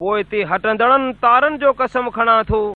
پوءِ تي هٽندڙن تارن جو قسم کڻان ٿو.